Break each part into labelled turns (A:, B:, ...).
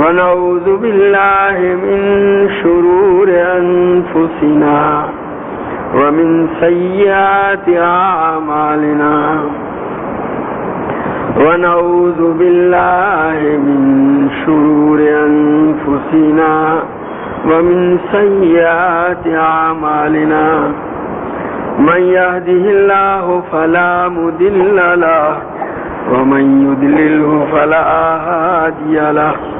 A: ونعوذ بالله من شرور أنفسنا ومن سيئات أعمالنا. ونعوذ بالله من شرور أنفسنا ومن سيئات أعمالنا. من يهده الله فلا مدل له ومن يدلله فلا هادي له.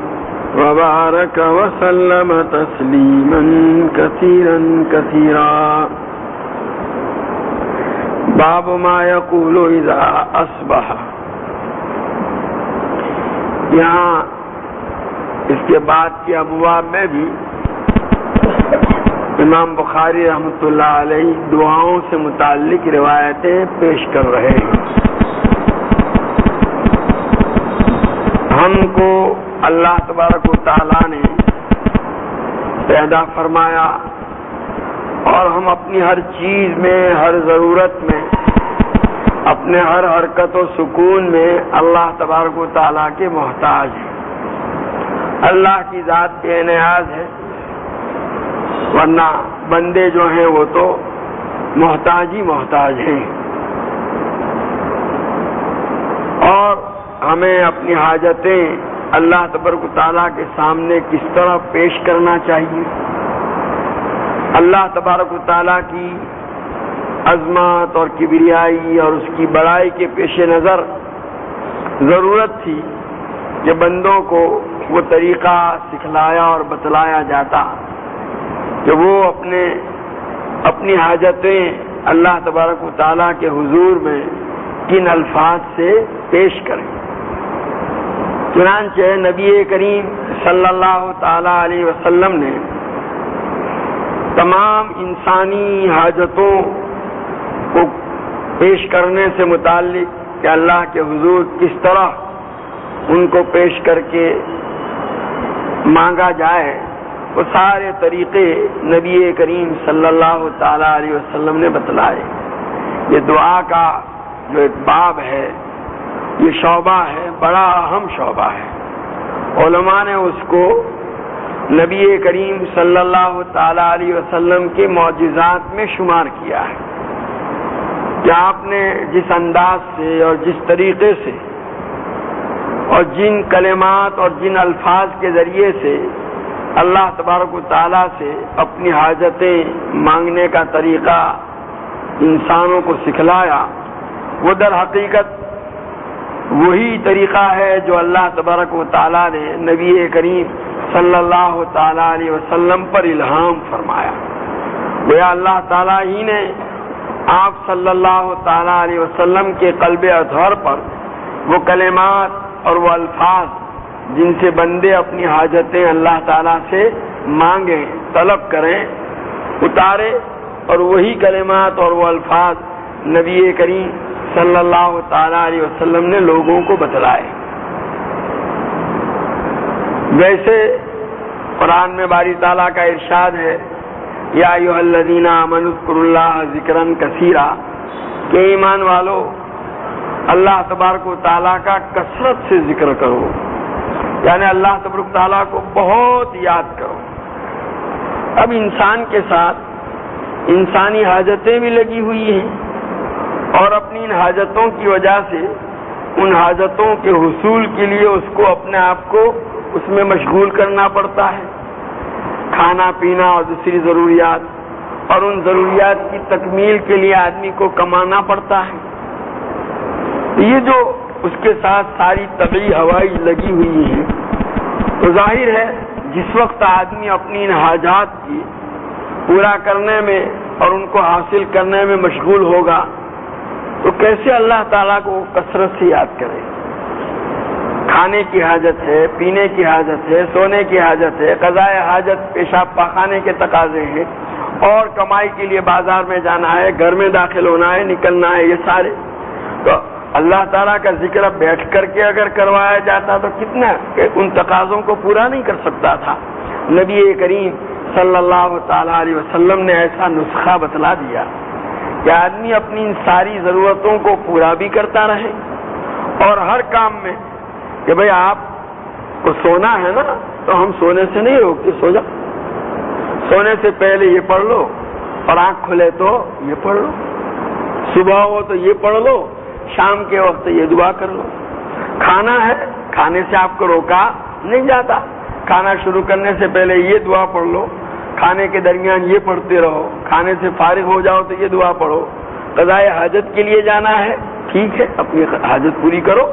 A: وبارك وسلم تسليما كثيرا كثيرا. باب ما يقول إذا أصبح. یہاں اس کے بعد کے ابواب میں بھی امام بخاری رحمۃ اللہ علیہ دعاؤں سے متعلق روایتیں پیش کر رہے ہیں۔ ہم کو اللہ تبارک و تعالی نے پیدا فرمایا اور ہم اپنی ہر چیز میں، ہر ضرورت میں، اپنے ہر حرکت و سکون میں اللہ تبارک و تعالیٰ کے محتاج ہیں۔ اللہ کی ذات بے نیاز ہے، ورنہ بندے جو ہیں وہ تو محتاج ہی محتاج ہیں۔ اور ہمیں اپنی حاجتیں اللہ تبرک تعالیٰ کے سامنے کس طرح پیش کرنا چاہیے؟ اللہ تبارک و تعالیٰ کی عظمت اور کبریائی اور اس کی بڑائی کے پیش نظر ضرورت تھی کہ بندوں کو وہ طریقہ سکھلایا اور بتلایا جاتا کہ وہ اپنے اپنی حاجتیں اللہ تبارک و تعالیٰ کے حضور میں کن الفاظ سے پیش کریں۔ چنانچہ نبی کریم صلی اللہ تعالی علیہ وسلم نے تمام انسانی حاجتوں کو پیش کرنے سے متعلق کہ اللہ کے حضور کس طرح ان کو پیش کر کے مانگا جائے، وہ سارے طریقے نبی کریم صلی اللہ تعالی علیہ وسلم نے بتلائے۔ یہ دعا کا جو ایک باب ہے یہ شعبہ ہے، بڑا اہم شعبہ ہے۔ علماء نے اس کو نبی کریم صلی اللہ تعالی علیہ وسلم کے معجزات میں شمار کیا ہے۔ کہ آپ نے جس انداز سے اور جس طریقے سے اور جن کلمات اور جن الفاظ کے ذریعے سے اللہ تبارک و تعالیٰ سے اپنی حاجتیں مانگنے کا طریقہ انسانوں کو سکھلایا، وہ در حقیقت وہی طریقہ ہے جو اللہ تبارک و تعالیٰ نے نبی کریم صلی اللہ تعالی علیہ وسلم پر الہام فرمایا۔ گویا اللہ تعالیٰ ہی نے آپ صلی اللہ تعالی علیہ وسلم کے قلب اطہر پر وہ کلمات اور وہ الفاظ جن سے بندے اپنی حاجتیں اللہ تعالیٰ سے مانگیں، طلب کریں اتارے اور وہی کلمات اور وہ الفاظ نبی کریم صلی اللہ تعالی علیہ وسلم نے لوگوں کو بتلائے۔ ویسے قرآن میں باری تعالیٰ کا ارشاد ہے، یا الذین منسکر اللہ ذکر کثیرہ کہ ایمان والو، اللہ تبارک و تعالیٰ کا کثرت سے ذکر کرو۔ یعنی اللہ تبارک تعالیٰ کو بہت یاد کرو۔ اب انسان کے ساتھ انسانی حاجتیں بھی لگی ہوئی ہیں۔ اپنی ان حاجتوں کی وجہ سے، ان حاجتوں کے حصول کے لیے اس کو اپنے آپ کو اس میں مشغول کرنا پڑتا ہے۔ کھانا پینا اور دوسری ضروریات، اور ان ضروریات کی تکمیل کے لیے آدمی کو کمانا پڑتا ہے۔ یہ جو اس کے ساتھ ساری طبی ہوائی لگی ہوئی ہے تو ظاہر ہے جس وقت آدمی اپنی ان حاجات کی پورا کرنے میں اور ان کو حاصل کرنے میں مشغول ہوگا تو کیسے اللہ تعالیٰ کو کثرت سے یاد کرے؟ کھانے کی حاجت ہے، پینے کی حاجت ہے، سونے کی حاجت ہے قضاء حاجت، پیشاب پاخانے کے تقاضے ہیں۔ اور کمائی کے لیے بازار میں جانا ہے، گھر میں داخل ہونا ہے، نکلنا ہے، یہ سارے۔ تو اللہ تعالیٰ کا ذکر بیٹھ کر کے اگر کروایا جاتا تو کتنا کہ ان تقاضوں کو پورا نہیں کر سکتا تھا۔ نبی کریم صلی اللہ تعالی علیہ وسلم نے ایسا نسخہ بتلا دیا۔ کہ آدمی اپنی ان ساری ضرورتوں کو پورا بھی کرتا رہے اور ہر کام میں کہ بھئی آپ کو سونا ہے نا تو ہم سونے سے نہیں روکتے، سو جا سونے سے پہلے یہ پڑھ لو اور آنکھ کھلے تو یہ پڑھ لو۔ صبح ہو تو یہ پڑھ لو، شام کے وقت یہ دعا کر لو۔ کھانا ہے، کھانے سے آپ کو روکا نہیں جاتا۔ کھانا شروع کرنے سے پہلے یہ دعا پڑھ لو۔ کھانے کے درمیان یہ پڑھتے رہو، کھانے سے فارغ ہو جاؤ تو یہ دعا پڑھو۔ قضاء حاجت کے لیے جانا ہے، ٹھیک ہے، اپنی حاجت پوری کرو۔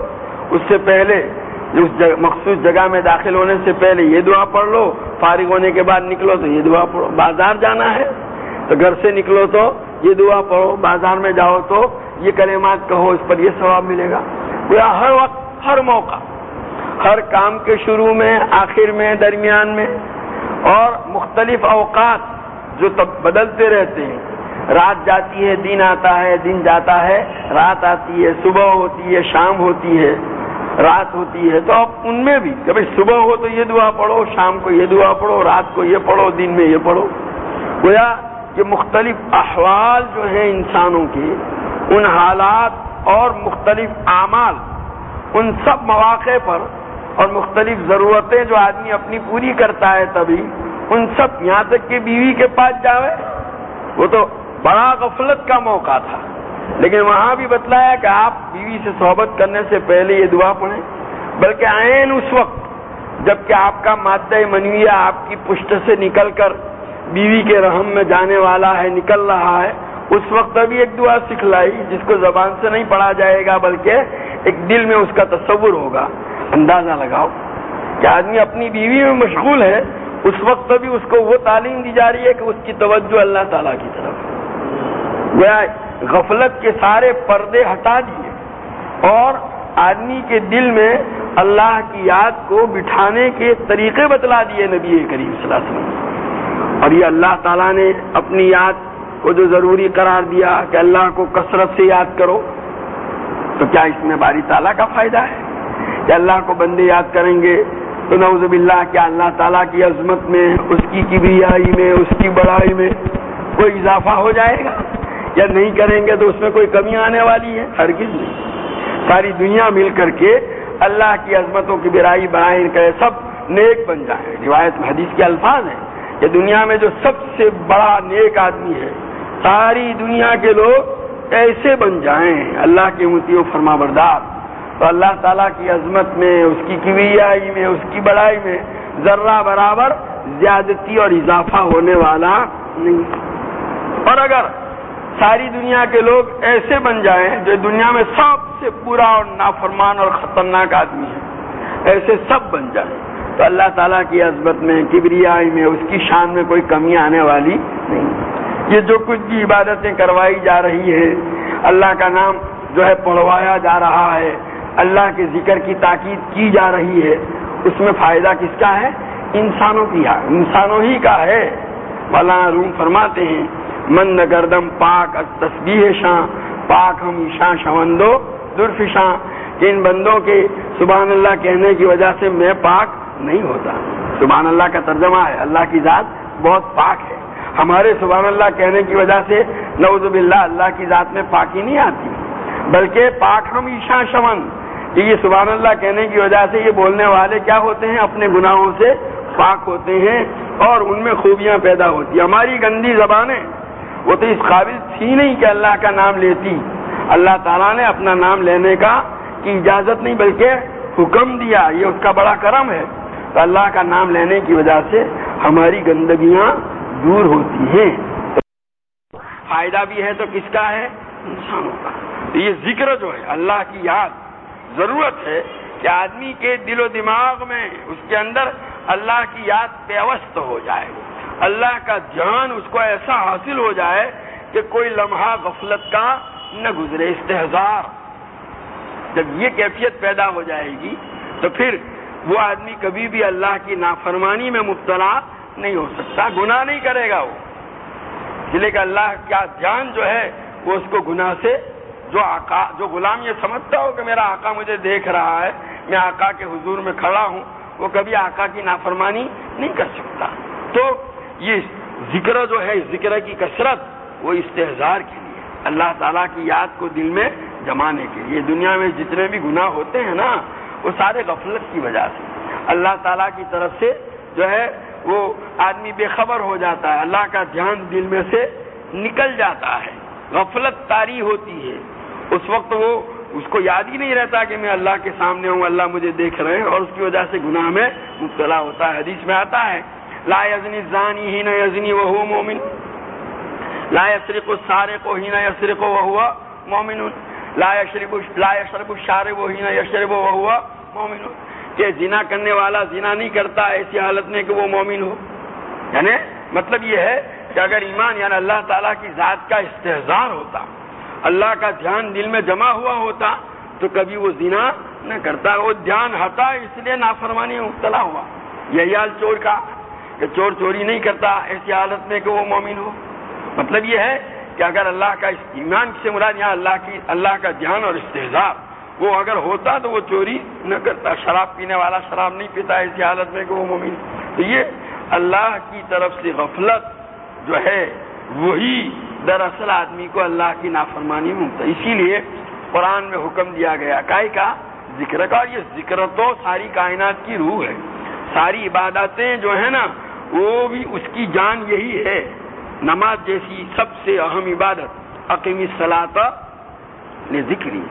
A: اس سے پہلے، اس مخصوص جگہ میں داخل ہونے سے پہلے یہ دعا پڑھ لو۔ فارغ ہونے کے بعد نکلو تو یہ دعا پڑھو۔ بازار جانا ہے، تو گھر سے نکلو تو یہ دعا پڑھو۔ بازار میں جاؤ تو یہ کلمات کہو، اس پر یہ ثواب ملے گا۔ ہر وقت، ہر موقع، ہر کام کے شروع میں، آخر میں، درمیان میں اور مختلف اوقات جو تب بدلتے رہتے ہیں۔ رات جاتی ہے، دن آتا ہے، دن جاتا ہے۔ رات آتی ہے، صبح ہوتی ہے، شام ہوتی ہے، رات ہوتی ہے۔ تو اب ان میں بھی کہ صبح ہو تو یہ دعا پڑھو، شام کو یہ دعا پڑھو، رات کو یہ پڑھو، دن میں یہ پڑھو۔ گویا کہ مختلف احوال جو ہیں انسانوں کے، ان حالات اور مختلف اعمال، ان سب مواقع پر اور مختلف ضرورتیں جو آدمی اپنی پوری کرتا ہے تبھی، ان سب یہاں تک کہ بیوی کے پاس جاوے، وہ تو بڑا غفلت کا موقع تھا۔ لیکن وہاں بھی بتلایا کہ آپ بیوی سے صحبت کرنے سے پہلے یہ دعا پڑھیں۔ بلکہ عین اس وقت جبکہ آپ کا مادہ منویہ آپ کی پشت سے نکل کر بیوی کے رحم میں جانے والا ہے، نکل رہا ہے اس وقت ابھی ایک دعا سکھلائی جس کو زبان سے نہیں پڑھا جائے گا، بلکہ ایک دل میں اس کا تصور ہوگا۔ اندازہ لگاؤ کہ آدمی اپنی بیوی میں مشغول ہے، اس وقت ابھی اس کو وہ تعلیم دی جا رہی ہے کہ اس کی توجہ اللہ تعالیٰ کی طرف۔ غفلت کے سارے پردے ہٹا دیے۔ اور آدمی کے دل میں اللہ کی یاد کو بٹھانے کے طریقے بتلا دیے نبی کریم صلی اللہ علیہ وسلم۔ اور یہ اللہ تعالیٰ نے اپنی یاد کو جو ضروری قرار دیا کہ اللہ کو کثرت سے یاد کرو، تو کیا اس میں باری تعالیٰ کا فائدہ ہے؟ کہ اللہ کو بندے یاد کریں گے، تو نوز باللہ کیا اللہ تعالیٰ کی عظمت میں، اس کی کبریائی میں، اس کی بڑائی میں کوئی اضافہ ہو جائے گا؟ یا نہیں کریں گے تو اس میں کوئی کمی آنے والی ہے؟ ہر نہیں۔ ساری دنیا مل کر کے اللہ کی عظمتوں کی برائی بڑائی کرے سب نیک بن جائیں۔ روایت حدیث کے الفاظ ہیں کہ دنیا میں جو سب سے بڑا نیک آدمی ہے ساری دنیا کے لوگ ایسے بن جائیں۔ اللہ کے متی و فرما بردار تو اللہ تعالیٰ کی عظمت میں، اس کی کبریائی میں، اس کی بڑائی میں ذرہ برابر زیادتی اور اضافہ ہونے والا نہیں۔ اور اگر ساری دنیا کے لوگ ایسے بن جائیں جو دنیا میں سب سے برا اور نافرمان اور خطرناک آدمی ہے ایسے سب بن جائیں، تو اللہ تعالیٰ کی عظمت میں، کبریائی میں، اس کی شان میں کوئی کمی آنے والی نہیں۔ یہ جو کچھ بھی عبادتیں کروائی جا رہی ہے اللہ کا نام جو ہے پڑھوایا جا رہا ہے، اللہ کے ذکر کی تاکید کی جا رہی ہے، اس میں فائدہ کس کا ہے؟ انسانوں کی ہے، انسانوں ہی کا ہے۔ مولانا روم فرماتے ہیں، من گردم پاک تصبیح شاہ پاک ہم شاہ شوندو درف شاہ کہ ان بندوں کے سبحان اللہ کہنے کی وجہ سے میں پاک نہیں ہوتا۔ سبحان اللہ کا ترجمہ ہے، اللہ کی ذات بہت پاک ہے۔ ہمارے سبحان اللہ کہنے کی وجہ سے نوز باللہ اللہ کی ذات میں پاکی نہیں آتی۔ بلکہ پاک ہم ایشا شمن یہ سبحان اللہ کہنے کی وجہ سے یہ بولنے والے کیا ہوتے ہیں؟ اپنے گناہوں سے پاک ہوتے ہیں اور ان میں خوبیاں پیدا ہوتی ہیں۔ ہماری گندی زبانیں، وہ تو اس قابل تھی نہیں کہ اللہ کا نام لیتی۔ اللہ تعالیٰ نے اپنا نام لینے کا کی اجازت نہیں، بلکہ حکم دیا۔ یہ اس کا بڑا کرم ہے۔ تو اللہ کا نام لینے کی وجہ سے ہماری گندگیاں دور ہوتی ہیں فائدہ بھی ہے تو کس کا ہے؟ انسانوں کا۔ یہ ذکر جو ہے، اللہ کی یاد، ضرورت ہے کہ آدمی کے دل و دماغ میں، اس کے اندر اللہ کی یاد پیوست ہو جائے۔ اللہ کا جان اس کو ایسا حاصل ہو جائے کہ کوئی لمحہ غفلت کا نہ گزرے استحزار جب یہ کیفیت پیدا ہو جائے گی تو پھر وہ آدمی کبھی بھی اللہ کی نافرمانی میں مبتلا نہیں ہو سکتا، گناہ نہیں کرے گا وہ۔ اس لیے کہ اللہ کا جان جو ہے، وہ اس کو گناہ سے جو آقا، جو غلام یہ سمجھتا ہو کہ میرا آقا مجھے دیکھ رہا ہے، میں آقا کے حضور میں کھڑا ہوں، وہ کبھی آقا کی نافرمانی نہیں کر سکتا۔ تو یہ ذکر جو ہے ذکر کی کثرت، وہ استحزار کے لیے۔ اللہ تعالیٰ کی یاد کو دل میں جمانے کے لیے۔ دنیا میں جتنے بھی گناہ ہوتے ہیں نا، وہ سارے غفلت کی وجہ سے۔ اللہ تعالیٰ کی طرف سے جو ہے وہ آدمی بے خبر ہو جاتا ہے، اللہ کا دھیان دل میں سے نکل جاتا ہے۔ غفلت تاری ہوتی ہے۔ اس وقت وہ، اس کو یاد ہی نہیں رہتا کہ میں اللہ کے سامنے ہوں، اللہ مجھے دیکھ رہے ہیں اور اس کی وجہ سے گناہ میں مبتلا ہوتا ہے۔ حدیث میں آتا ہے، لا یزنی زانی ہی نہ یزنی وہ مومن۔ لا یسرق سارے کو ہی نہ یسرق وہ ہوا مومن۔ لا یشرب لا یشرب شارب ہی نہ یشرب وہ ہوا مومن۔ کہ زنا کرنے والا زنا نہیں کرتا، ایسی حالت میں کہ وہ مومن ہو۔ یعنی مطلب یہ ہے کہ اگر ایمان یعنی اللہ تعالیٰ کی ذات کا استحظار ہوتا، اللہ کا دھیان دل میں جمع ہوا ہوتا، تو کبھی وہ زنا نہ کرتا۔ وہ دھیان ہٹا، اس لیے نافرمانی مبتلا ہوا۔ یہی حال چور کا، کہ چور چوری نہیں کرتا، ایسی حالت میں کہ وہ مومن ہو۔ مطلب یہ ہے کہ اگر اللہ کا ایمان سے مراد یہاں اللہ کی، اللہ کا دھیان اور استحصار وہ اگر ہوتا تو وہ چوری نہ کرتا، شراب پینے والا شراب نہیں پیتا ایسی حالت میں کہ وہ مومن۔ تو یہ اللہ کی طرف سے غفلت جو ہے، وہی دراصل آدمی کو اللہ کی نافرمانی ممتا اسی لیے قرآن میں حکم دیا گیا۔ کائی کا ذکر کا، اور یہ ذکر تو ساری کائنات کی روح ہے۔ ساری عبادتیں جو ہیں نا، وہ بھی اس کی جان یہی ہے۔ نماز جیسی سب سے اہم عبادت عقیمی سلاط نے یعنی ذکری۔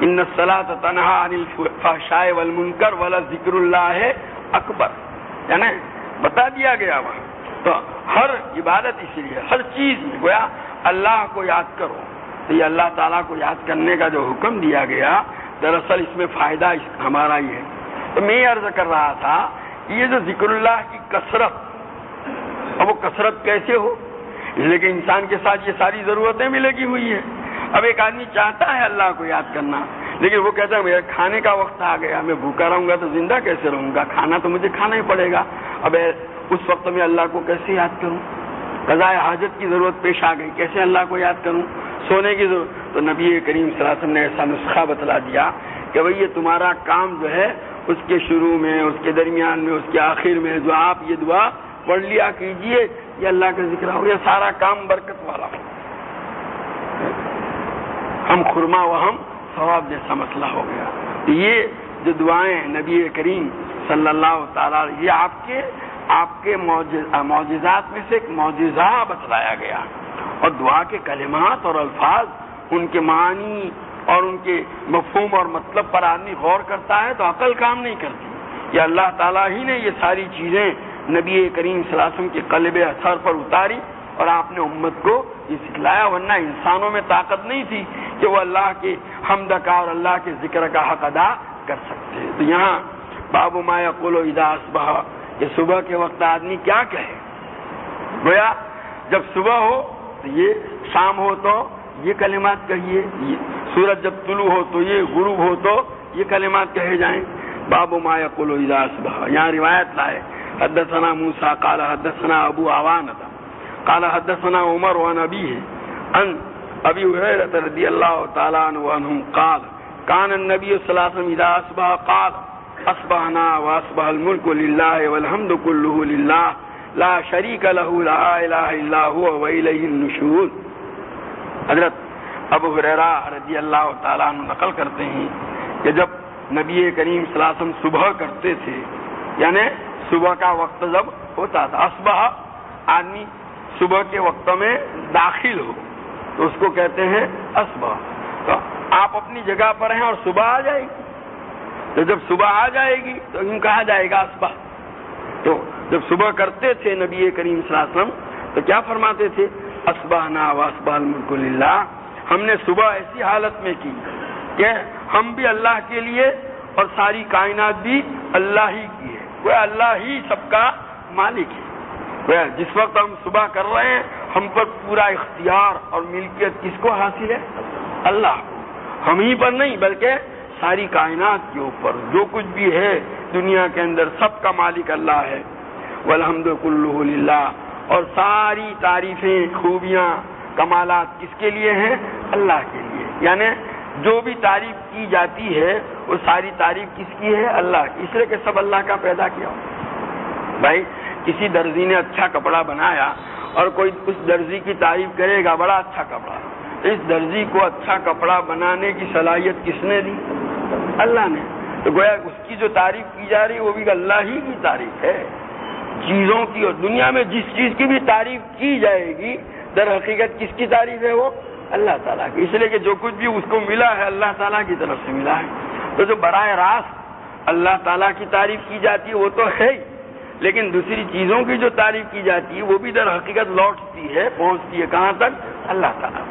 A: ان سلاط تنہا انل والمنکر ولا ذکر اللہ اکبر۔ یعنی بتا دیا گیا وہاں۔ تو ہر عبادت اسی لیے، ہر چیز میں گویا اللہ کو یاد کرو۔ تو یہ اللہ تعالیٰ کو یاد کرنے کا جو حکم دیا گیا، دراصل اس میں فائدہ ہمارا ہی ہے۔ تو میں یہ عرض کر رہا تھا، یہ جو ذکر اللہ کی کثرت، اب وہ کثرت کیسے ہو؟ اس لیے کہ انسان کے ساتھ یہ ساری ضرورتیں بھی لگی ہوئی ہیں۔ اب ایک آدمی چاہتا ہے اللہ کو یاد کرنا، لیکن وہ کہتا ہے میرا کھانے کا وقت آ گیا، میں بھوکا رہوں گا تو زندہ کیسے رہوں گا؟ کھانا تو مجھے کھانا ہی پڑے گا۔ اب اس وقت میں اللہ کو کیسے یاد کروں؟ قضاء حاجت کی ضرورت پیش آ گئی، کیسے اللہ کو یاد کروں؟ سونے کی ضرورت۔ تو نبی کریم صلی اللہ علیہ وسلم نے ایسا نسخہ بتلا دیا کہ بھائی یہ تمہارا کام جو ہے، اس کے شروع میں، اس کے درمیان میں، اس کے آخر میں جو آپ یہ دعا پڑھ لیا کیجیے، یہ اللہ کا ذکر ہو یہ سارا کام برکت والا۔ ہو ہم خرما و ہم ثواب جیسا مسئلہ ہو گیا۔ یہ جو دعائیں نبی کریم صلی اللہ تعالی یہ آپ کے آپ کے معجزات میں سے ایک معجزہ بتلایا گیا۔ اور دعا کے کلمات اور الفاظ ان کے معنی اور ان کے مفہوم اور مطلب پر آدمی غور کرتا ہے تو عقل کام نہیں کرتی۔ یہ اللہ تعالیٰ ہی نے یہ ساری چیزیں نبی کریم صلی اللہ علیہ وسلم کے قلب اثر پر اتاری۔ اور آپ نے امت کو یہ سکھلایا، ورنہ انسانوں میں طاقت نہیں تھی کہ وہ اللہ کے حمد کا اور اللہ کے ذکر کا حق ادا کر سکتے۔ تو یہاں بابو مایا قلو اداس بہا کہ صبح کے وقت آدمی کیا کہے؟ گویا جب صبح ہو تو یہ شام ہو تو یہ کلمات کہیے سورج جب طلوع ہو تو یہ غروب ہو تو یہ کلمات کہے جائیں۔ بابو مایا کلو اداس بہا یہاں روایت لائے، حدثنا موسا کالا حدثنا ابو آوان تھا کالا حدثنا عمر وان ابی ہے ان ابی رضی اللہ تعالیٰ عنہ قال کان النبی صلی اللہ علیہ وسلم اذا اصبح قال اصبحنا واصبح الملك لله والحمد كله لله، لا شريك له، لا اله الا هو واليه النشور. حضرت ابو ہریرہ رضی اللہ تعالیٰ عنہ نقل کرتے ہیں کہ جب نبی کریم صلی اللہ علیہ وسلم صبح کرتے تھے یعنی صبح کا وقت جب ہوتا تھا اسبہ آدمی صبح کے وقت میں داخل ہو۔ تو اس کو کہتے ہیں اسبہ تو آپ اپنی جگہ پر ہیں اور صبح آ جائے گی۔ تو جب صبح آ جائے گی تو یوں کہا جائے گا اسبہ تو جب صبح کرتے تھے نبی کریم صلی اللہ علیہ وسلم، تو کیا فرماتے تھے؟ اسبانا و اسبال ملک اللہ ہم نے صبح ایسی حالت میں کی کہ ہم بھی اللہ کے لیے اور ساری کائنات بھی اللہ ہی کی ہے۔ وہ اللہ ہی سب کا مالک ہے۔ جس وقت ہم صبح کر رہے ہیں، ہم پر پورا اختیار اور ملکیت کس کو حاصل ہے؟ اللہ ہم ہی پر نہیں، بلکہ ساری کائنات کے اوپر۔ جو کچھ بھی ہے دنیا کے اندر، سب کا مالک اللہ ہے۔ الحمد للہ۔ اور ساری تعریفیں، خوبیاں، کمالات کس کے لیے ہیں؟ اللہ کے لیے۔ یعنی جو بھی تعریف کی جاتی ہے، وہ ساری تعریف کس کی ہے؟ اللہ کی۔ اس لیے کہ سب اللہ کا پیدا کیا۔ ہو بھائی کسی درزی نے اچھا کپڑا بنایا اور کوئی اس درزی کی تعریف کرے گا، بڑا اچھا کپڑا۔ اس درزی کو اچھا کپڑا بنانے کی صلاحیت کس نے دی؟ اللہ نے۔ تو گویا اس کی جو تعریف کی جا رہی ہے وہ بھی اللہ ہی کی تعریف ہے۔ چیزوں کی اور دنیا میں جس چیز کی بھی تعریف کی جائے گی، در حقیقت کس کی تعریف ہے وہ؟ اللہ تعالیٰ کی۔ اس لیے کہ جو کچھ بھی اس کو ملا ہے، اللہ تعالیٰ کی طرف سے ملا ہے۔ تو جو براہ راست اللہ تعالیٰ کی تعریف کی جاتی ہے، وہ تو ہے ہی۔ لیکن دوسری چیزوں کی جو تعریف کی جاتی ہے، وہ بھی در حقیقت لوٹتی ہے، پہنچتی ہے کہاں تک؟ اللہ تعالیٰ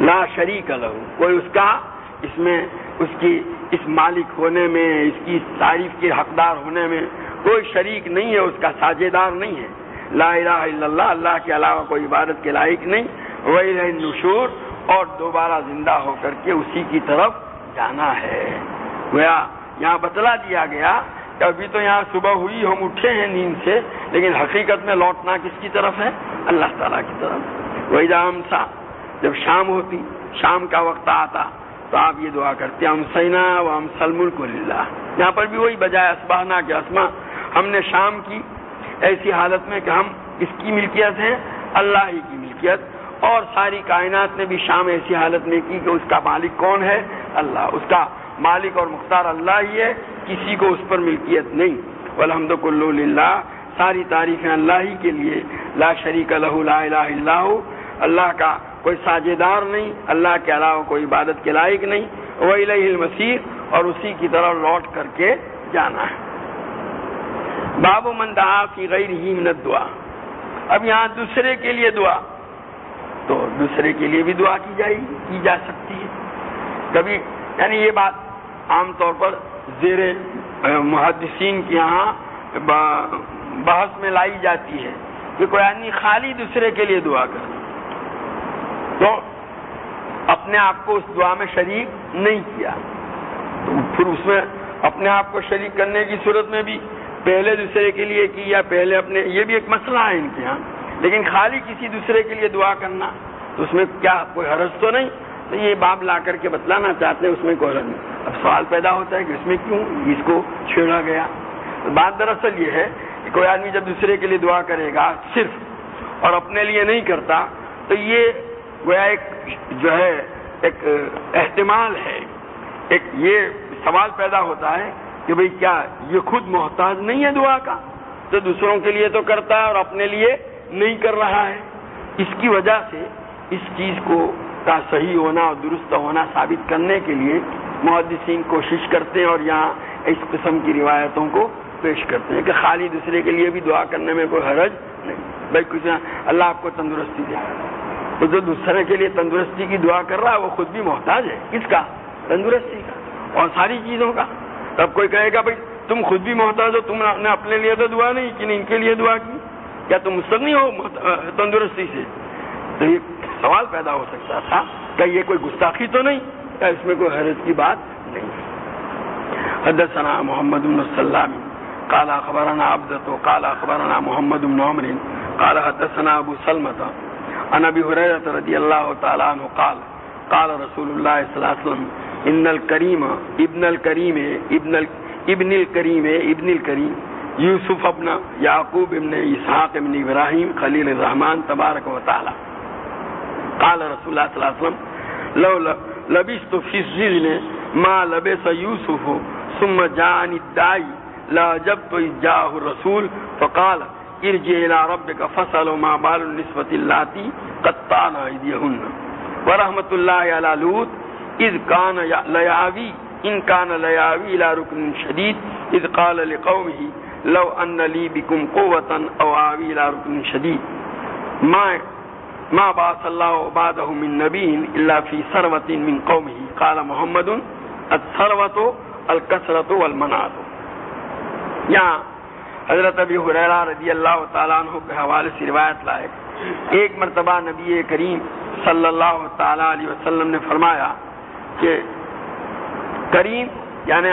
A: لا شریک الگ کوئی اس کا، اس میں اس کی، اس مالک ہونے میں، اس کی تعریف کے حقدار ہونے میں کوئی شریک نہیں ہے، اس کا ساجے دار نہیں ہے۔ لا الہ الا اللہ اللہ کے علاوہ کوئی عبادت کے لائق نہیں۔ وہی رہ نشور اور دوبارہ زندہ ہو کر کے اسی کی طرف جانا ہے۔ گویا یہاں بتلا دیا گیا کہ ابھی تو یہاں صبح ہوئی، ہم اٹھے ہیں نیند سے، لیکن حقیقت میں لوٹنا کس کی طرف ہے؟ اللہ تعالیٰ کی طرف۔ وہی رام سا جب شام ہوتی، شام کا وقت آتا، تو آپ یہ دعا کرتے ہم سینا و ہم سلم کو یہاں پر بھی وہی بجائے اسبانا کے اسما ہم نے شام کی ایسی حالت میں کہ ہم اس کی ملکیت ہے اللہ ہی کی ملکیت۔ اور ساری کائنات نے بھی شام ایسی حالت میں کی کہ اس کا مالک کون ہے؟ اللہ۔ اس کا مالک اور مختار اللہ ہی ہے۔ کسی کو اس پر ملکیت نہیں۔ الحمد للہ، ساری تعریفیں اللہ ہی کے لیے۔ لا شریک الہ لا الہ اللہ اللہ کا کوئی ساجیدار نہیں، اللہ کے علاوہ کوئی عبادت کے لائق نہیں۔ وہ الہ المسیح اور اسی کی طرح لوٹ کر کے جانا۔ ہے باب و مندہ کی غیر ہی منت دعا اب یہاں دوسرے کے لیے دعا۔ تو دوسرے کے لیے بھی دعا کی جائے، کی جا سکتی ہے۔ کبھی یعنی یہ بات عام طور پر زیر محدثین کے یہاں بحث میں لائی جاتی ہے کہ کوئی آدمی خالی دوسرے کے لیے دعا کر تو اپنے آپ کو اس دعا میں شریک نہیں کیا۔ تو پھر اس میں اپنے آپ کو شریک کرنے کی صورت میں بھی پہلے دوسرے کے لیے کی یا پہلے اپنے، یہ بھی ایک مسئلہ ہے ان کے یہاں۔ لیکن خالی کسی دوسرے کے لیے دعا کرنا، تو اس میں کیا، کوئی حرض تو نہیں؟ تو یہ باب لا کر کے بتلانا چاہتے ہیں، اس میں کوئی نہیں۔ اب سوال پیدا ہوتا ہے کہ اس میں کیوں اس کو چھیڑا گیا؟ بات دراصل یہ ہے کہ کوئی آدمی جب دوسرے کے لیے دعا کرے گا صرف اور اپنے لیے نہیں کرتا، تو یہ گویا ایک جو ہے، ایک احتمال ہے۔ ایک یہ سوال پیدا ہوتا ہے کہ بھئی کیا یہ خود محتاج نہیں ہے دعا کا؟ تو دوسروں کے لیے تو کرتا ہے اور اپنے لیے نہیں کر رہا ہے۔ اس کی وجہ سے اس چیز کو کا صحیح ہونا اور درست ہونا ثابت کرنے کے لیے محدثین کوشش کرتے ہیں اور یہاں اس قسم کی روایتوں کو پیش کرتے ہیں کہ خالی دوسرے کے لیے بھی دعا کرنے میں کوئی حرج نہیں۔ بھائی کچھ اللہ آپ کو تندرستی دے۔ تو جو دوسرے کے لیے تندرستی کی دعا کر رہا ہے، وہ خود بھی محتاج ہے۔ کس کا؟ تندرستی کا اور ساری چیزوں کا۔ تب کوئی کہے گا، بھائی تم خود بھی محتاج ہو، تم نے اپنے لیے تو دعا نہیں کی ان کے لیے دعا کی؟ کیا تم مجھ نہیں ہو تندرستی سے؟ تو یہ سوال پیدا ہو سکتا تھا کہ یہ کوئی گستاخی تو نہیں کیا اس میں کوئی حیرت کی بات نہیں۔ حدثنا محمد بن السلام قال اخبرنا عبدت قال اخبرنا محمد بن عمر، قال حدثنا ابو سلمة عن ابي هريره رضي الله تعالى عنه قال قال رسول الله صلى الله عليه وسلم، ان الکریم ابن الکریم، ابن ابن الکریم ابن الکریم، یوسف ابن یعقوب ابن اسحاق ابن ابراہیم، خلیل الرحمن تبارک و تعالی۔ قال رسول اللہ صلی اللہ علیہ وسلم، لو لبست فی السجن ما لبس یوسف ثم جاءني الداعي، لا جبت الرسول، فقال، ارجع الى ربك فصل ما بال النسبة اللاتي قطعنا ايديهن ورحمة الله على لوط اذ کان لیاوی ان کان لیاوی الى رکن شدید اذ قال لقومه، لو ان لی بكم قوتا او آوی الى رکن شدید ماں با صلی اللہ باد من نبین اللہ فی سروت من قومی قال محمد السروت الکسرت المنات یہاں حضرت ابی حریرہ رضی اللہ تعالیٰ عنہ کے حوالے سے روایت لائے ایک مرتبہ نبی کریم صلی اللہ تعالی علیہ وسلم نے فرمایا کہ کریم یعنی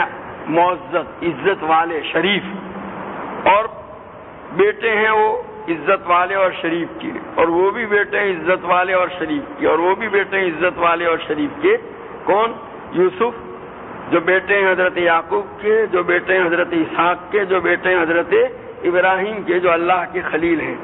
A: معزت عزت والے، شریف اور بیٹے ہیں وہ عزت والے اور شریف کے اور وہ بھی بیٹے ہیں عزت والے اور شریف کے اور وہ بھی بیٹے ہیں عزت والے اور شریف کے کون یوسف جو بیٹے ہیں حضرت یعقوب کے جو بیٹے ہیں حضرت اسحاق کے جو بیٹے ہیں حضرت ابراہیم کے جو اللہ کے خلیل ہیں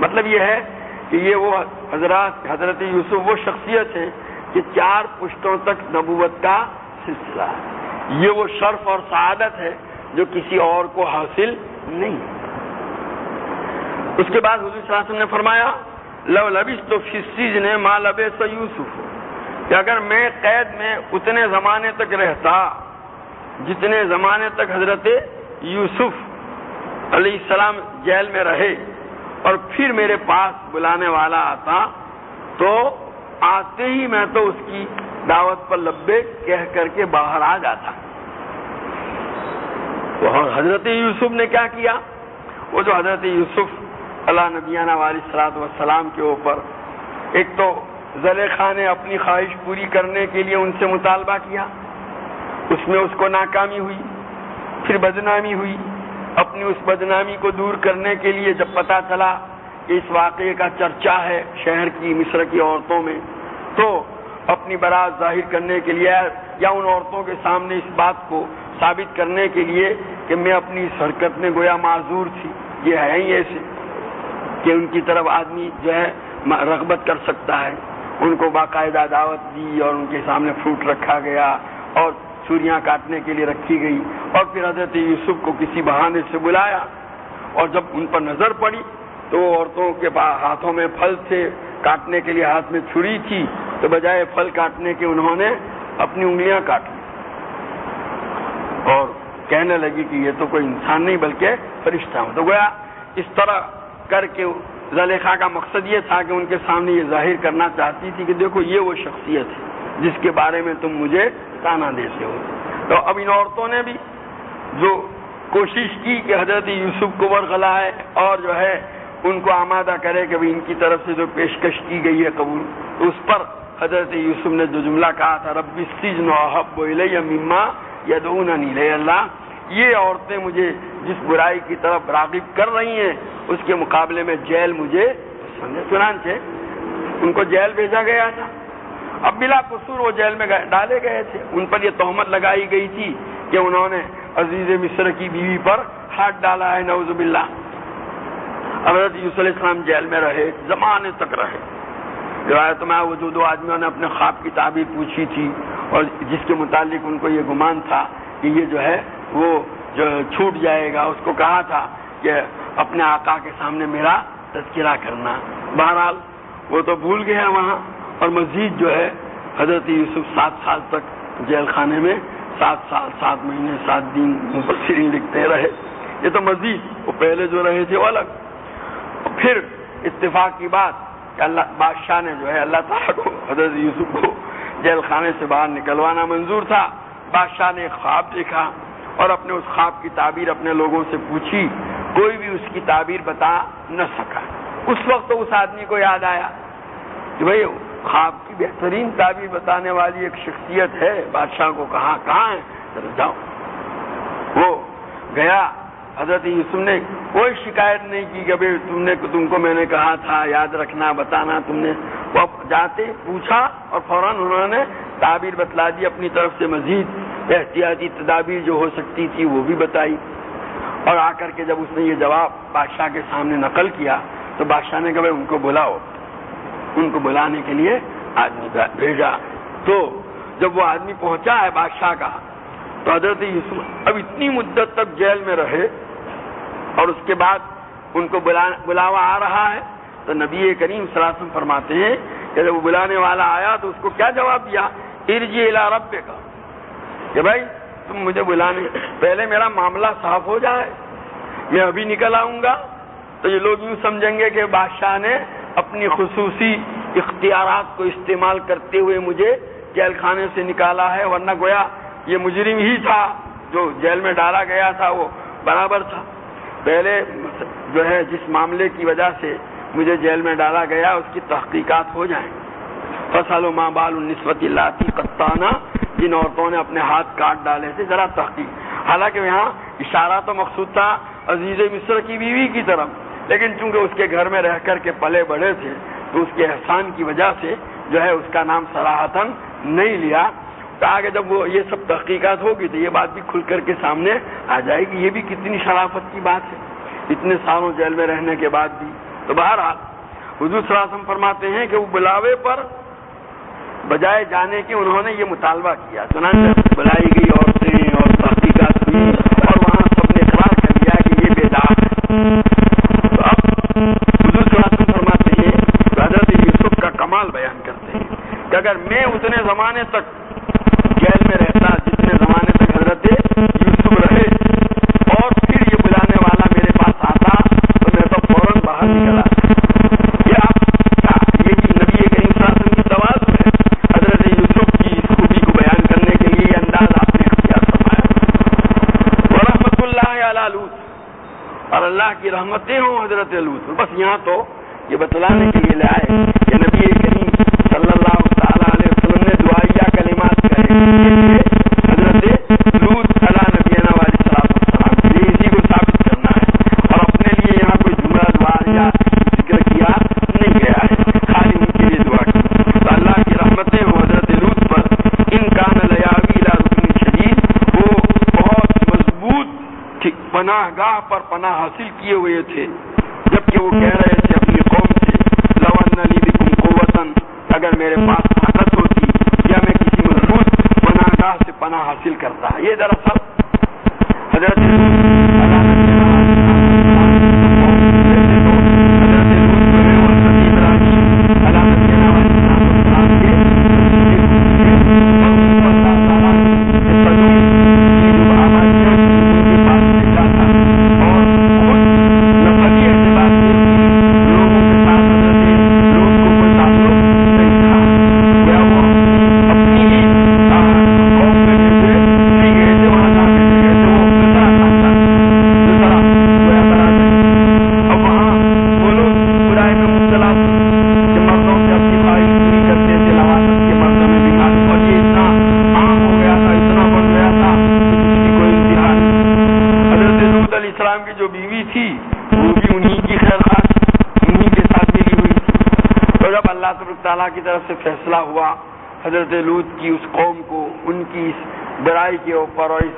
A: مطلب یہ ہے کہ یہ وہ حضرات حضرت یوسف وہ شخصیت ہے کہ چار پشتوں تک نبوت کا سلسلہ ہے۔ یہ وہ شرف اور سعادت ہے جو کسی اور کو حاصل نہیں۔ اس کے بعد حضور صلی اللہ علیہ وسلم نے فرمایا، لو لبش تو فیسیز نے ماں لبے یوسف. کہ اگر میں قید میں اتنے زمانے تک رہتا، جتنے زمانے تک حضرت یوسف علیہ السلام جیل میں رہے اور پھر میرے پاس بلانے والا آتا، تو آتے ہی میں تو اس کی دعوت پر لبے کہہ کر کے باہر آ جاتا۔ اور حضرت یوسف نے کیا کیا؟ وہ جو حضرت یوسف اللہ نبیانہ والی سلاد وسلام کے اوپر ایک تو زلیخا نے اپنی خواہش پوری کرنے کے لیے ان سے مطالبہ کیا، اس میں اس کو ناکامی ہوئی، پھر بدنامی ہوئی۔ اپنی اس بدنامی کو دور کرنے کے لیے جب پتا چلا کہ اس واقعے کا چرچا ہے شہر کی، مصر کی عورتوں میں، تو اپنی برات ظاہر کرنے کے لیے یا ان عورتوں کے سامنے اس بات کو ثابت کرنے کے لیے کہ میں اپنی اس حرکت میں گویا معذور تھی۔ یہ ہے ہی ایسے۔ کہ ان کی طرف آدمی جو ہے رغبت کر سکتا ہے۔ ان کو باقاعدہ دعوت دی اور ان کے سامنے فروٹ رکھا گیا اور چوریاں کاٹنے کے لیے رکھی گئی۔ اور پھر حضرت یوسف کو کسی بہانے سے بلایا اور جب ان پر نظر پڑی تو عورتوں کے ہاتھوں میں پھل تھے، کاٹنے کے لیے ہاتھ میں چھری تھی، تو بجائے پھل کاٹنے کے انہوں نے اپنی انگلیاں کاٹ لی۔ اور کہنے لگی کہ یہ تو کوئی انسان نہیں بلکہ فرشتہ ہوں تو گویا اس طرح کر کے زلیخا کا مقصد یہ تھا کہ ان کے سامنے یہ ظاہر کرنا چاہتی تھی کہ دیکھو یہ وہ شخصیت ہے جس کے بارے میں تم مجھے تانا دیتے ہو۔ تو اب ان عورتوں نے بھی جو کوشش کی کہ حضرت یوسف کو برغلا ہے اور جو ہے ان کو آمادہ کرے کہ ان کی طرف سے جو پیشکش کی گئی ہے قبول، تو اس پر حضرت یوسف نے جو جملہ کہا تھا ربی سجن حب مما یدون نیل اللہ یہ عورتیں مجھے جس برائی کی طرف راغب کر رہی ہیں، اس کے مقابلے میں جیل مجھے چنانچہ ان کو جیل بھیجا گیا تھا۔ اب بلا قصور وہ جیل میں ڈالے گئے تھے۔ ان پر یہ تہمت لگائی گئی تھی کہ انہوں نے عزیز مصر کی بیوی پر ہاتھ ڈالا ہے نوز باللہ۔ حضرت یوسف علیہ السلام جیل میں رہے، زمانے تک رہے۔ روایت میں وہ جو دو آدمیوں نے اپنے خواب کی تعبیر پوچھی تھی اور جس کے متعلق ان کو یہ گمان تھا کہ یہ جو ہے وہ جو چھوٹ جائے گا، اس کو کہا تھا کہ اپنے آقا کے سامنے میرا تذکرہ کرنا۔ بہرحال وہ تو بھول گیا وہاں، اور مزید جو ہے، حضرت یوسف سات سال تک جیل خانے میں، سات سال، سات مہینے، سات دن مبصرین لکھتے رہے۔ یہ تو مزید وہ پہلے جو رہے تھے وہ الگ۔ پھر اتفاق کی بات کہ اللہ، بادشاہ نے جو ہے، اللہ تعالیٰ کو، حضرت یوسف کو جیل خانے سے باہر نکلوانا منظور تھا۔ بادشاہ نے خواب دیکھا۔ اور اپنے اس خواب کی تعبیر اپنے لوگوں سے پوچھی، کوئی بھی اس کی تعبیر بتا نہ سکا۔ اس وقت تو اس آدمی کو یاد آیا کہ بھائی، خواب کی بہترین تعبیر بتانے والی ایک شخصیت ہے، بادشاہ کو کہاں کہاں ہے؟ جاؤ۔ وہ گیا، حضرت یوسف نے کوئی شکایت نہیں کی کہ بھائی، تم نے، تم کو میں نے کہا تھا، یاد رکھنا، بتانا تم نے۔ وہ جاتے، پوچھا اور فوراً انہوں نے تعبیر بتلا دی اپنی طرف سے مزید۔ احتیاطی تدابیر جو ہو سکتی تھی وہ بھی بتائی۔ اور آ کر کے جب اس نے یہ جواب بادشاہ کے سامنے نقل کیا، تو بادشاہ نے کہا، بھائی، ان کو بلاؤ۔ ان کو بلانے کے لیے آدمی بھیجا۔ تو جب وہ آدمی پہنچا ہے بادشاہ کا، تو حضرت یوسف اب اتنی مدت تک جیل میں رہے اور اس کے بعد ان کو بلاوا آ رہا ہے۔ تو نبی کریم سلاسم فرماتے ہیں کہ جب وہ بلانے والا آیا تو اس کو کیا جواب دیا؟ ارجی الا رب کا کہ بھائی تم مجھے بلانے، پہلے میرا معاملہ صاف ہو جائے، میں ابھی نکل آؤں گا۔ تو یہ لوگ یوں سمجھیں گے کہ بادشاہ نے اپنی خصوصی اختیارات کو استعمال کرتے ہوئے مجھے جیل خانے سے نکالا ہے، ورنہ گویا یہ مجرم ہی تھا جو جیل میں ڈالا گیا تھا، وہ برابر تھا۔ پہلے جو ہے جس معاملے کی وجہ سے مجھے جیل میں ڈالا گیا، اس کی تحقیقات ہو جائیں۔ فصل و ماں بال النسوت اللہ کی جن عورتوں نے اپنے ہاتھ کاٹ ڈالے تھے، ذرا تحقیق۔ حالانکہ یہاں اشارہ تو مقصود تھا عزیز مصر کی بیوی کی طرف، لیکن چونکہ اس کے گھر میں رہ کر کے پلے بڑے تھے، تو اس کے احسان کی وجہ سے جو ہے اس کا نام سراہتن نہیں لیا۔ تو آگے جب وہ یہ سب تحقیقات ہوگی تو یہ بات بھی کھل کر کے سامنے آ جائے گی۔ یہ بھی کتنی شرافت کی بات ہے۔ اتنے سالوں جیل میں رہنے کے بعد بھی۔ تو بہرحال، حضور صلی اللہ علیہ وسلم فرماتے ہیں کہ وہ بلاوے پر بجائے جانے کے انہوں نے یہ مطالبہ کیا۔ چنانچہ بلائی گئی عورتیں اور تحقیقات کی اور وہاں سب نے اقرار کر دیا کہ یہ بے داغ ہے تو اب حضور صلی فرماتے ہیں، حضرت یوسف کا کمال بیان کرتے ہیں کہ اگر میں اتنے زمانے تک کی رحمتیں ہوں حضرت لوت بس یہاں تو یہ بتلانے کے لیے لائے کہ نبی کریم صلی اللہ تعالی علیہ وسلم نے دعائیہ کلمات کہے حضرت لوت پناہ گاہ پر پناہ حاصل کیے ہوئے تھے۔ جبکہ وہ کہہ رہے تھے، اپنی قوم سے لون علی بکم قوتن اگر میرے پاس طاقت ہوتی یا میں کسی مضبوط پناہ گاہ سے پناہ حاصل کرتا۔ یہ ذرا حضرت لوت کی اس قوم کو ان کی اس برائی کے اوپر اور اس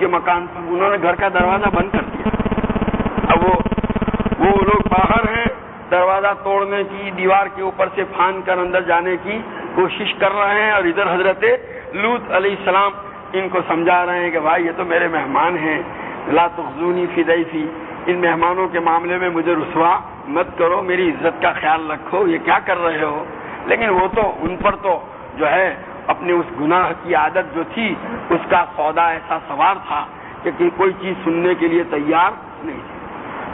A: کے مکان پر انہوں نے گھر کا دروازہ بند کر دیا۔ اب وہ وہ لوگ باہر ہیں، دروازہ توڑنے کی، دیوار کے اوپر سے پھان کر اندر جانے کی کوشش کر رہے ہیں اور ادھر حضرت لوت علیہ السلام ان کو سمجھا رہے ہیں کہ بھائی یہ تو میرے مہمان ہیں، لا تخزونی فدئی فی ان مہمانوں کے معاملے میں مجھے رسوا مت کرو، میری عزت کا خیال رکھو، یہ کیا کر رہے ہو؟ لیکن وہ تو ان پر تو جو ہے اپنے اس گناہ کی عادت جو تھی، اس کا سودا ایسا سوار تھا کہ کوئی چیز سننے کے لیے تیار نہیں تھی۔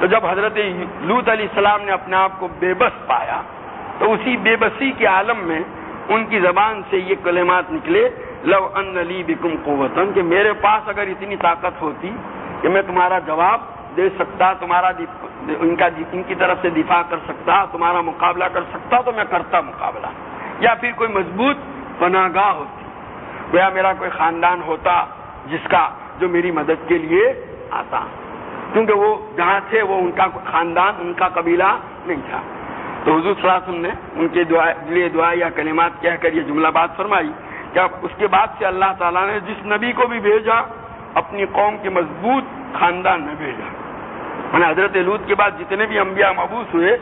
A: تو جب حضرت لوت علیہ السلام نے اپنے آپ کو بے بس پایا، تو اسی بے بسی کے عالم میں ان کی زبان سے یہ کلمات نکلے، لو ان علی بکم قوتن کہ میرے پاس اگر اتنی طاقت ہوتی کہ میں تمہارا جواب دے سکتا، تمہارا ان کا ان کی طرف سے دفاع کر سکتا، تمہارا مقابلہ کر سکتا، تو میں کرتا مقابلہ۔ یا پھر کوئی مضبوط پناہ گاہ ہوتی۔ یا میرا کوئی خاندان ہوتا جس کا جو میری مدد کے لیے آتا۔ کیونکہ وہ جہاں تھے وہ ان کا خاندان، ان کا قبیلہ نہیں تھا۔ تو حضور صلی اللہ علیہ وسلم نے ان کے لیے دعا یا کلمات کہہ کر یہ جملہ بات فرمائی کیا اس کے بعد سے اللہ تعالیٰ نے جس نبی کو بھی بھیجا، اپنی قوم کے مضبوط خاندان میں بھیجا۔ میں نے حضرت لود کے بعد جتنے بھی انبیاء مبوس ہوئے،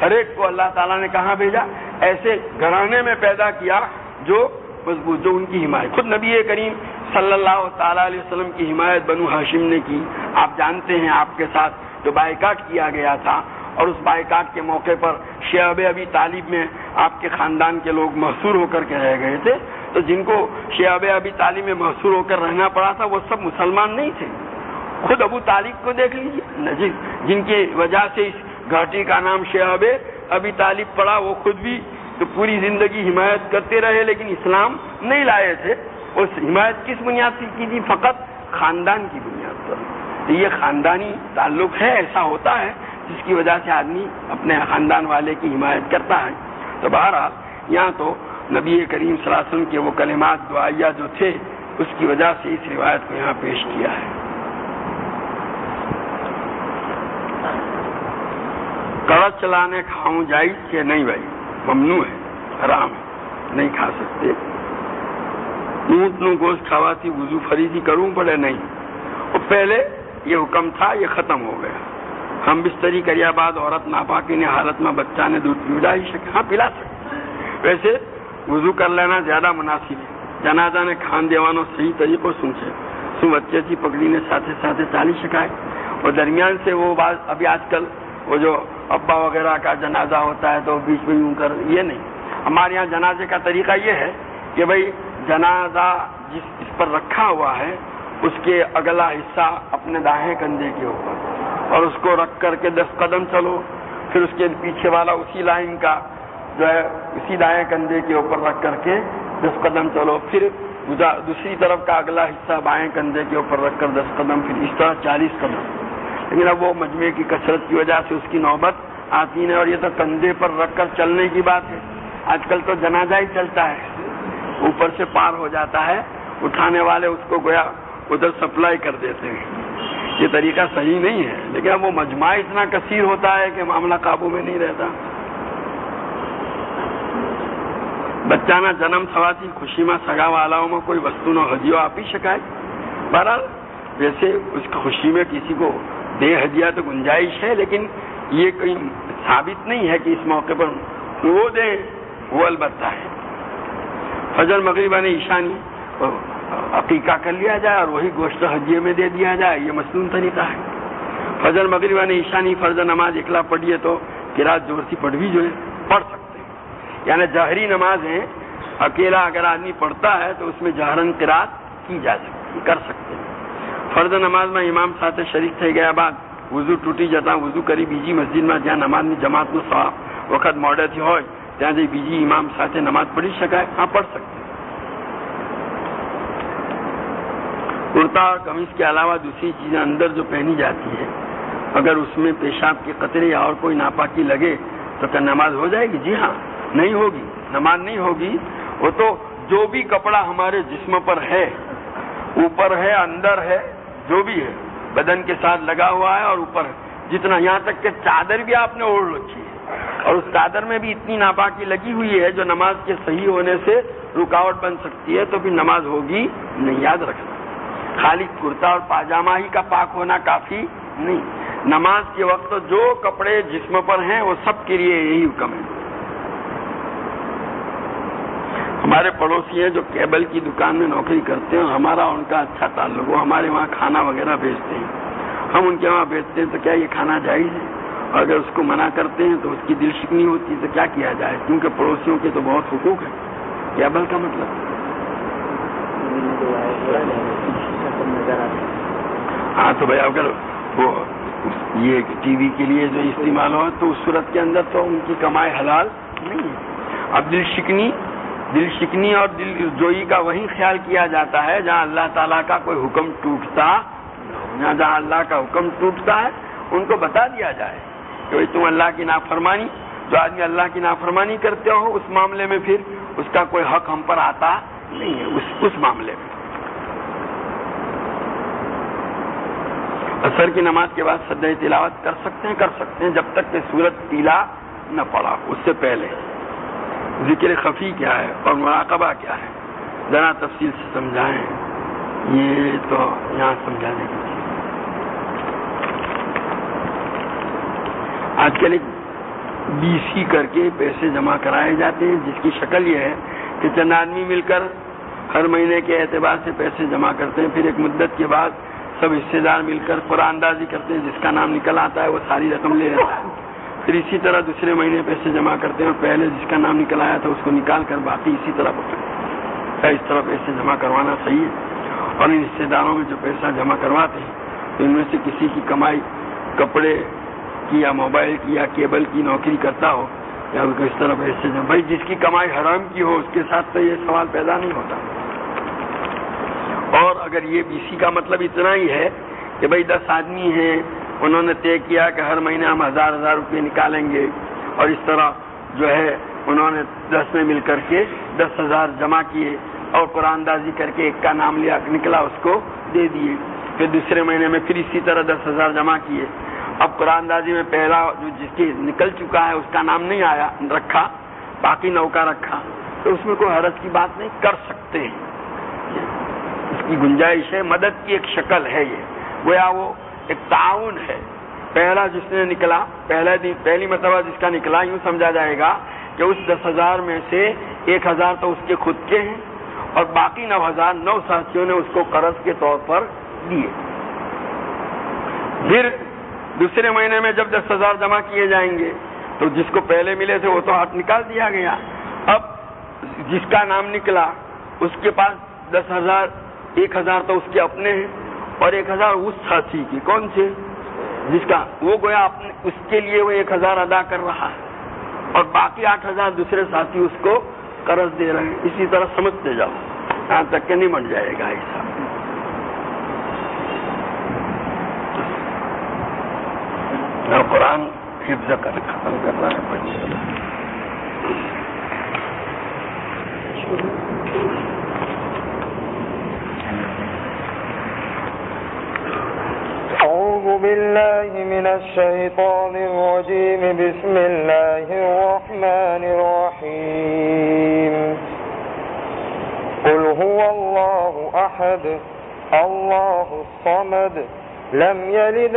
A: ہر ایک کو اللہ تعالیٰ نے کہاں بھیجا؟ ایسے گھرانے میں پیدا کیا جو مضبوط جو ان کی حمایت خود نبی کریم صلی اللہ تعالی علیہ وسلم کی حمایت بنو ہاشم نے کی۔ آپ جانتے ہیں آپ کے ساتھ جو بائیکاٹ کیا گیا تھا اور اس بائیکاٹ کے موقع پر شیاب ابھی تعلیم میں آپ کے خاندان کے لوگ محصور ہو کر کے رہ گئے تھے۔ تو جن کو شیاب ابھی تعلیم میں محصور ہو کر رہنا پڑا تھا، وہ سب مسلمان نہیں تھے۔ خود ابو طالب کو دیکھ لیجیے جن کی وجہ سے اس گھاٹی کا نام شیاب ابھی طالب پڑا، وہ خود بھی تو پوری زندگی حمایت کرتے رہے لیکن اسلام نہیں لائے تھے۔ اس حمایت کس بنیاد سے کی تھی؟ فقط خاندان کی بنیاد پر۔ تو یہ خاندانی تعلق ہے، ایسا ہوتا ہے، جس کی وجہ سے آدمی اپنے خاندان والے کی حمایت کرتا ہے۔ تو بہرحال، یہاں تو نبی کریم صلی اللہ علیہ وسلم کے وہ کلمات، دعائیہ جو تھے، اس کی وجہ سے اس روایت کو یہاں پیش کیا ہے۔ کڑچ چلانے کھاؤں جائز کہ نہیں بھائی؟ ممنوع ہے، حرام ہے، نہیں کھا سکتے۔ اونٹ نو گوشت کھاوا وضو فریدی کروں پڑے، نہیں۔ اور پہلے یہ حکم تھا، یہ ختم ہو گیا۔ ہم بستری کریا بعد عورت ناپاکی نے حالت میں بچہ نے دودھ پلا ہی سکے ہاں پلا سکتے ویسے وضو کر لینا زیادہ مناسب ہے۔ جنازہ نے کھان دیوانوں صحیح طریقوں سوچے سو بچے کی پگڑی نے ساتھ ساتھ چالی سکھائے اور درمیان سے وہ بات ابھی آج کل وہ جو ابا وغیرہ کا جنازہ ہوتا ہے تو بیچ میں یوں کر یہ نہیں۔ ہمارے یہاں جنازے کا طریقہ یہ ہے کہ بھائی جنازہ جس اس پر رکھا ہوا ہے، اس کے اگلا حصہ اپنے داہیں کندھے کے اوپر۔ اور اس کو رکھ کر کے دس قدم چلو، پھر اس کے پیچھے والا اسی لائن کا جو ہے، اسی دائیں کندھے کے اوپر رکھ کر کے دس قدم چلو۔ پھر دوسری طرف کا اگلا حصہ بائیں کندھے کے اوپر رکھ کر دس قدم، پھر اس طرح چالیس قدم۔ لیکن اب وہ مجموعے کی کثرت کی وجہ سے اس کی نوبت آتی ہے اور یہ تو کندھے پر رکھ کر چلنے کی بات ہے۔ آج کل تو جنازہ ہی چلتا ہے۔ اوپر سے پار ہو جاتا ہے۔ اٹھانے والے اس کو گویا ادھر سپلائی کر دیتے ہیں۔ یہ طریقہ صحیح نہیں ہے۔ لیکن اب وہ مجمع اتنا کثیر ہوتا ہے کہ معاملہ قابو میں نہیں رہتا۔ بچانہ جنم تھی خوشی میں سگا والاؤں میں کوئی وسطو نہ ہدیو آپ ہی شکایت۔ بہرحال ویسے اس خوشی میں کسی کو دے ہدیہ تو گنجائش ہے، لیکن یہ کہیں ثابت نہیں ہے کہ اس موقع پر وہ دیں وہ البتہ ہے۔ فجر مغربہ نے ایشانی عقیقہ کر لیا جائے اور وہی گوشت حجیے میں دے دیا جائے، یہ مصنون طریقہ ہے۔ فجر مغربہ نے ایشانی فرض نماز اکلا پڑھیے تو کراط زور سی پڑھ بھی جو ہے، پڑھ سکتے ہیں۔ یعنی جہری نماز ہیں، اکیلا اگر آدمی پڑھتا ہے تو اس میں جہرن کراط کی جا سکتی، کر سکتے ہیں۔ فرض نماز میں امام ساتھ شریک تھے، گیا بعد وضو ٹوٹی جتا وضو کری بیجی مسجد میں، جہاں نماز میں جماعت میں صاف وقت تھی ہوئے ત્યાં جی بیجی امام ساتھ نماز پڑھی شکائے ہاں پڑھ سکتے کرتا اور قمیض کے علاوہ دوسری چیزیں اندر جو پہنی جاتی ہے، اگر اس میں پیشاب کی قطرے یا اور کوئی ناپاکی لگے تو کیا نماز ہو جائے گی؟ جی ہاں نہیں ہوگی، نماز نہیں ہوگی۔ وہ تو جو بھی کپڑا ہمارے جسم پر ہے، اوپر ہے، اندر ہے جو بھی ہے، بدن کے ساتھ لگا ہوا ہے اور اوپر جتنا یہاں تک کہ چادر بھی آپ نے اوڑھ رکھی ہے۔ اور اس چادر میں بھی اتنی ناپاکی لگی ہوئی ہے جو نماز کے صحیح ہونے سے رکاوٹ بن سکتی ہے تو پھر نماز ہوگی نہیں، یاد رکھنا۔ خالی کرتا اور پاجامہ ہی کا پاک ہونا کافی نہیں۔ نماز کے وقت جو کپڑے جسم پر ہیں وہ سب کے لیے یہی حکم ہے۔ ہمارے پڑوسی ہیں جو کیبل کی دکان میں نوکری کرتے ہیں ہمارا ان کا اچھا تعلق، وہ ہمارے وہاں کھانا وغیرہ بیچتے ہیں۔ ہم ان کے وہاں بیچتے ہیں تو کیا یہ کھانا جائز ہے؟ اور اگر اس کو منع کرتے ہیں تو اس کی دل شکنی ہوتی ہے تو کیا کیا جائے؟ کیونکہ پڑوسیوں کے تو بہت حقوق ہے کیبل کا مطلب؟ ہاں تو بھائی اگر وہ یہ ٹی وی کے لیے جو استعمال ہو تو اس صورت کے اندر تو ان کی کمائی حلال نہیں ہے۔ اب دل شکنی دل شکنی اور دل جوئی کا وہی خیال کیا جاتا ہے جہاں اللہ تعالیٰ کا کوئی حکم ٹوٹتا جہاں جہاں اللہ کا حکم ٹوٹتا ہے، ان کو بتا دیا جائے کہ تم اللہ کی نافرمانی، جو آدمی اللہ کی نافرمانی کرتے ہو، اس معاملے میں پھر اس کا کوئی حق ہم پر آتا نہیں ہے، اس اس معاملے میں۔ اثر کی نماز کے بعد سدے تلاوت کر سکتے ہیں، کر سکتے ہیں، جب تک کہ سورت پیلا نہ پڑا، اس سے پہلے۔ ذکر خفی کیا ہے اور مراقبہ کیا ہے؟ ذرا تفصیل سے سمجھائیں۔ یہ تو یہاں سمجھانے کی آج کل ایک بی سی کر کے پیسے جمع کرائے جاتے ہیں، جس کی شکل یہ ہے کہ چند آدمی مل کر ہر مہینے کے اعتبار سے پیسے جمع کرتے ہیں، پھر ایک مدت کے بعد سب حصے دار مل کر قرآن اندازی کرتے ہیں، جس کا نام نکل آتا ہے، وہ ساری رقم لے لیتا ہے۔ پھر اسی طرح دوسرے مہینے پیسے جمع کرتے ہیں اور پہلے جس کا نام نکل آیا تھا اس کو نکال کر باقی اسی طرح پکڑتے اس طرح پیسے جمع کروانا صحیح ہے۔ اور ان حصے داروں میں جو پیسہ جمع کرواتے ہیں، تو ان میں سے کسی کی کمائی، کپڑے کی یا موبائل کی یا کیبل کی نوکری کرتا ہو یا ان کو اس طرح پیسے جمع۔ بھائی، جس کی کمائی حرام کی ہو، اس کے ساتھ تو یہ سوال پیدا نہیں ہوتا۔ اور اگر یہ بی سی کا مطلب اتنا ہی ہے کہ بھائی دس آدمی ہیں انہوں نے طے کیا کہ ہر مہینے ہم ہزار ہزار روپے نکالیں گے اور اس طرح جو ہے انہوں نے دس میں مل کر کے دس ہزار جمع کیے اور قرآن دازی کر کے ایک کا نام لیا، نکلا، اس کو دے دیے۔ پھر دوسرے مہینے میں پھر اسی طرح دس ہزار جمع کیے۔ اب قرآن دازی میں پہلا جو جس کی نکل چکا ہے، اس کا نام نہیں آیا، رکھا، باقی نوکا رکھا۔ تو اس میں کوئی حرض کی بات نہیں، کر سکتے ہیں۔ اس کی گنجائش ہے، مدد کی ایک شکل ہے یہ۔ گویا وہ ایک تعاون ہے۔ پہلا جس نے نکلا، پہلا دن، پہلی مرتبہ جس کا نکلا، یوں سمجھا جائے گا کہ اس دس ہزار میں سے ایک ہزار تو اس کے خود کے ہیں اور باقی نو ہزار، نو ساتھیوں نے اس کو قرض کے طور پر دیے۔ پھر دوسرے مہینے میں جب دس ہزار جمع کیے جائیں گے، تو جس کو پہلے ملے تھے وہ تو ہاتھ نکال دیا گیا۔ اب جس کا نام نکلا، اس کے پاس دس ہزار، ایک ہزار تو اس کے اپنے ہیں۔ اور ایک ہزار اس ساتھی کی، کون سے؟ جس کا وہ گویا اپنے اس کے لیے وہ ایک ہزار ادا کر رہا ہے۔ اور باقی آٹھ ہزار دوسرے ساتھی اس کو قرض دے رہے ہیں۔ اسی طرح سمجھتے جاؤ، یہاں تک کہ نہیں مٹ جائے گا ایسا۔ قرآن حفظ کر ختم کرنا ہے۔
B: أعوذ بالله من الشيطان الرجيم. بسم الله الرحمن الرحيم. قل هو الله أحد، الله الصمد، لم يلد